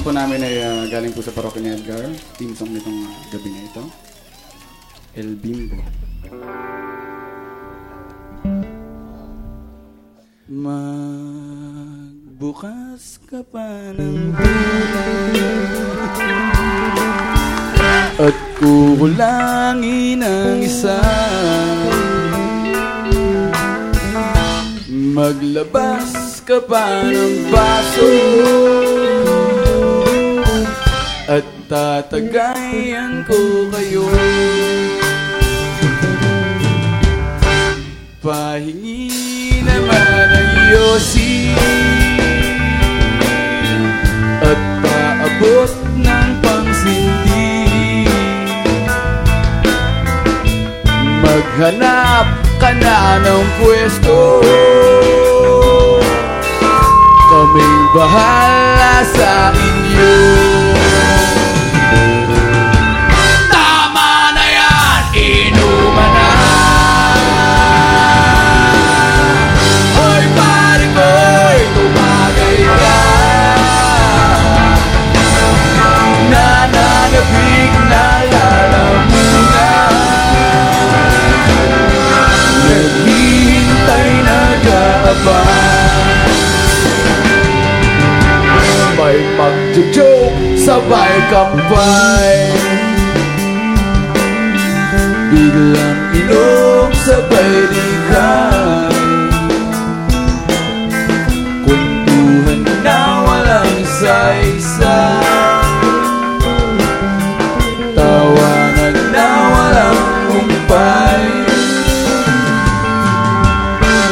song po namin ay ah, galing po sa parokya ni Edgar. Team song nitong ah, gabi na ito. El Bimbo. Magbukas ka pa ng At kukulangin ang isa Maglabas ka pa ng baso At tatagayan ko kayo. Pahingi naman ang At paabot ng pangsindi. Maghanap ka na ng pwesto. Kaming bahala sa inyo magjo-joke, sabay kampay. Biglang inom, sabay likay Kuntuhan na walang umpay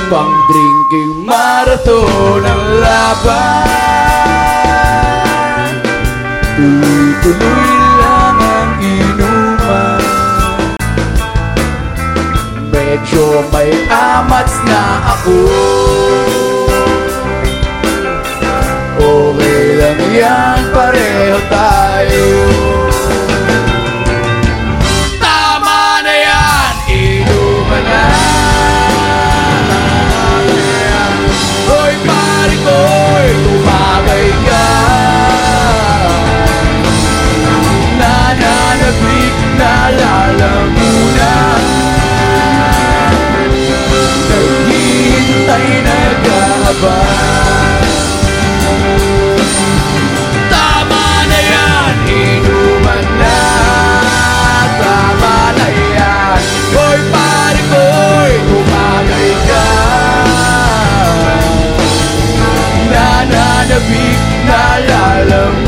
Pang drinking marathon ang laban Tuloy-tuloy lang ang inuman. Medyo may amats na ako. Okay lang yan, Nananabik na lalamunan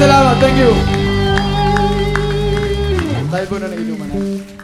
salamat. Thank you. Tayo po na nainuman na.